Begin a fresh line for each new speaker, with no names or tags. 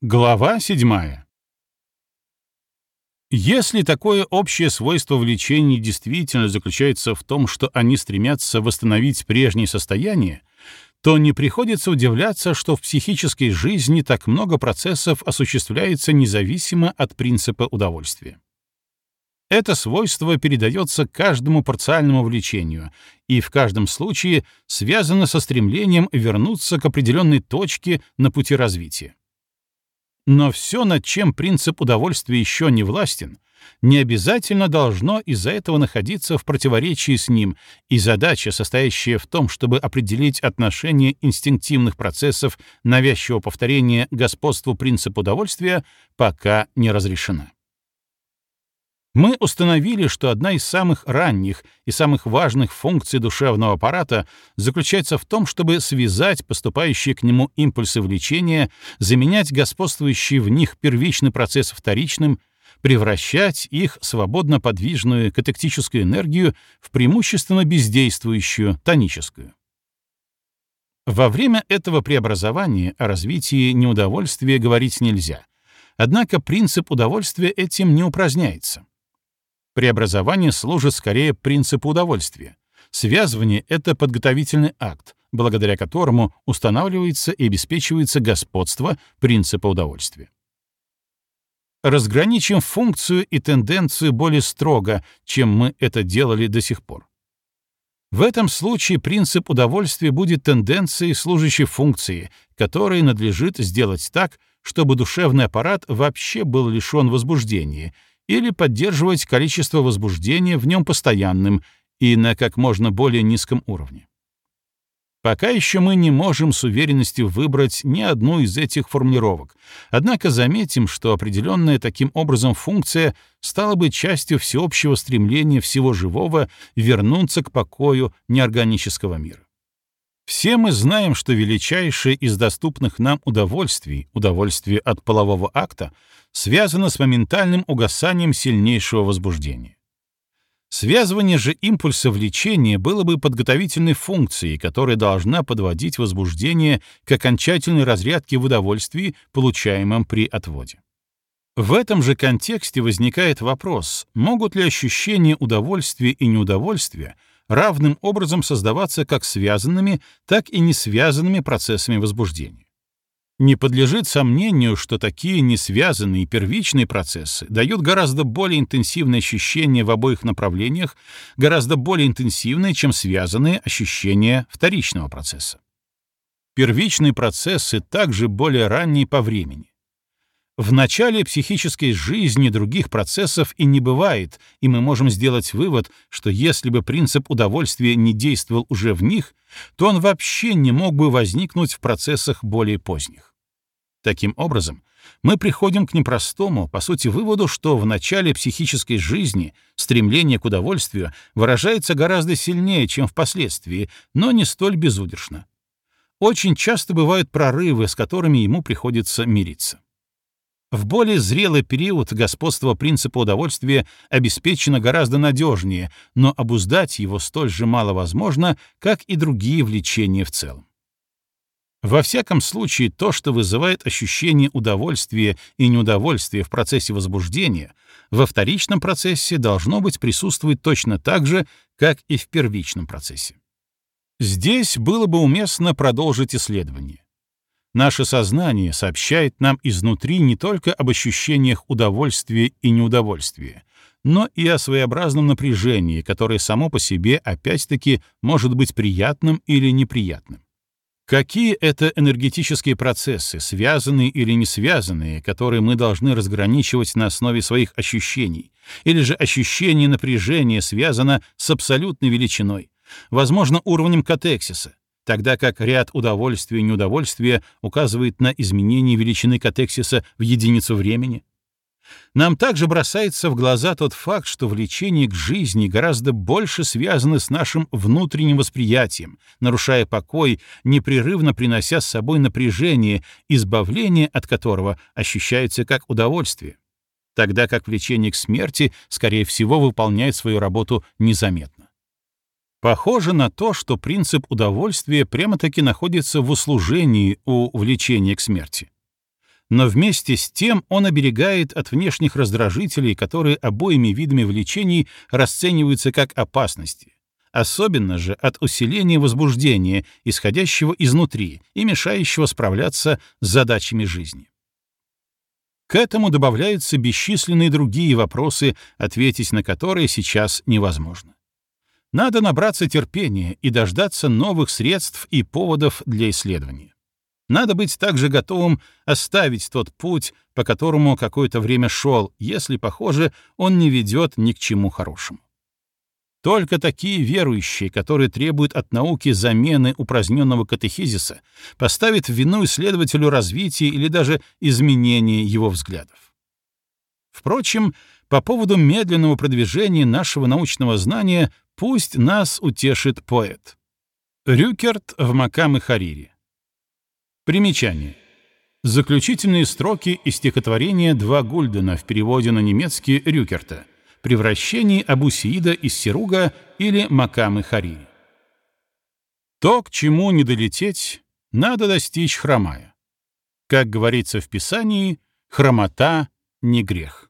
Глава 7. Если такое общее свойство влечений действительно заключается в том, что они стремятся восстановить прежнее состояние, то не приходится удивляться, что в психической жизни так много процессов осуществляется независимо от принципа удовольствия. Это свойство передается каждому парциальному влечению и в каждом случае связано со стремлением вернуться к определенной точке на пути развития. Но все, над чем принцип удовольствия еще не властен, не обязательно должно из-за этого находиться в противоречии с ним, и задача, состоящая в том, чтобы определить отношение инстинктивных процессов навязчивого повторения господству принципа удовольствия, пока не разрешена. Мы установили, что одна из самых ранних и самых важных функций душевного аппарата заключается в том, чтобы связать поступающие к нему импульсы влечения, заменять господствующий в них первичный процесс вторичным, превращать их свободно подвижную катектическую энергию в преимущественно бездействующую, тоническую. Во время этого преобразования о развитии неудовольствия говорить нельзя. Однако принцип удовольствия этим не упраздняется. Преобразование служит скорее принципу удовольствия. Связывание — это подготовительный акт, благодаря которому устанавливается и обеспечивается господство принципа удовольствия. Разграничим функцию и тенденцию более строго, чем мы это делали до сих пор. В этом случае принцип удовольствия будет тенденцией, служащей функции, которой надлежит сделать так, чтобы душевный аппарат вообще был лишен возбуждения или поддерживать количество возбуждения в нем постоянным и на как можно более низком уровне. Пока еще мы не можем с уверенностью выбрать ни одну из этих формулировок, однако заметим, что определенная таким образом функция стала бы частью всеобщего стремления всего живого вернуться к покою неорганического мира. Все мы знаем, что величайшее из доступных нам удовольствий, удовольствие от полового акта, связано с моментальным угасанием сильнейшего возбуждения. Связывание же импульса влечения было бы подготовительной функцией, которая должна подводить возбуждение к окончательной разрядке в удовольствии, получаемом при отводе. В этом же контексте возникает вопрос, могут ли ощущения удовольствия и неудовольствия равным образом создаваться как связанными, так и не связанными процессами возбуждения. Не подлежит сомнению, что такие несвязанные первичные процессы дают гораздо более интенсивные ощущения в обоих направлениях, гораздо более интенсивные, чем связанные ощущения вторичного процесса. Первичные процессы также более ранние по времени. В начале психической жизни других процессов и не бывает, и мы можем сделать вывод, что если бы принцип удовольствия не действовал уже в них, то он вообще не мог бы возникнуть в процессах более поздних. Таким образом, мы приходим к непростому, по сути, выводу, что в начале психической жизни стремление к удовольствию выражается гораздо сильнее, чем впоследствии, но не столь безудержно. Очень часто бывают прорывы, с которыми ему приходится мириться. В более зрелый период господство принципа удовольствия обеспечено гораздо надежнее, но обуздать его столь же мало возможно, как и другие влечения в целом. Во всяком случае, то, что вызывает ощущение удовольствия и неудовольствия в процессе возбуждения, во вторичном процессе должно быть присутствовать точно так же, как и в первичном процессе. Здесь было бы уместно продолжить исследование. Наше сознание сообщает нам изнутри не только об ощущениях удовольствия и неудовольствия, но и о своеобразном напряжении, которое само по себе опять-таки может быть приятным или неприятным. Какие это энергетические процессы, связанные или не связанные, которые мы должны разграничивать на основе своих ощущений, или же ощущение напряжения связано с абсолютной величиной, возможно, уровнем катексиса, тогда как ряд удовольствия и неудовольствия указывает на изменение величины катексиса в единицу времени. Нам также бросается в глаза тот факт, что влечение к жизни гораздо больше связано с нашим внутренним восприятием, нарушая покой, непрерывно принося с собой напряжение, избавление от которого ощущается как удовольствие, тогда как влечение к смерти, скорее всего, выполняет свою работу незаметно. Похоже на то, что принцип удовольствия прямо-таки находится в услужении у влечения к смерти. но вместе с тем он оберегает от внешних раздражителей, которые обоими видами влечений расцениваются как опасности, особенно же от усиления возбуждения, исходящего изнутри и мешающего справляться с задачами жизни. К этому добавляются бесчисленные другие вопросы, ответить на которые сейчас невозможно. Надо набраться терпения и дождаться новых средств и поводов для исследования. Надо быть также готовым оставить тот путь, по которому какое-то время шел, если, похоже, он не ведет ни к чему хорошему. Только такие верующие, которые требуют от науки замены упраздненного катехизиса, поставят в вину исследователю развития или даже изменения его взглядов. Впрочем, по поводу медленного продвижения нашего научного знания пусть нас утешит поэт. Рюкерт в Макам и Харири. Примечание. Заключительные строки из стихотворения «Два Гульдена» в переводе на немецкий Рюкерта — превращении Абу-Сиида из Сируга или Макамы Хари. То, к чему не долететь, надо достичь хромая. Как говорится в Писании, хромота — не грех.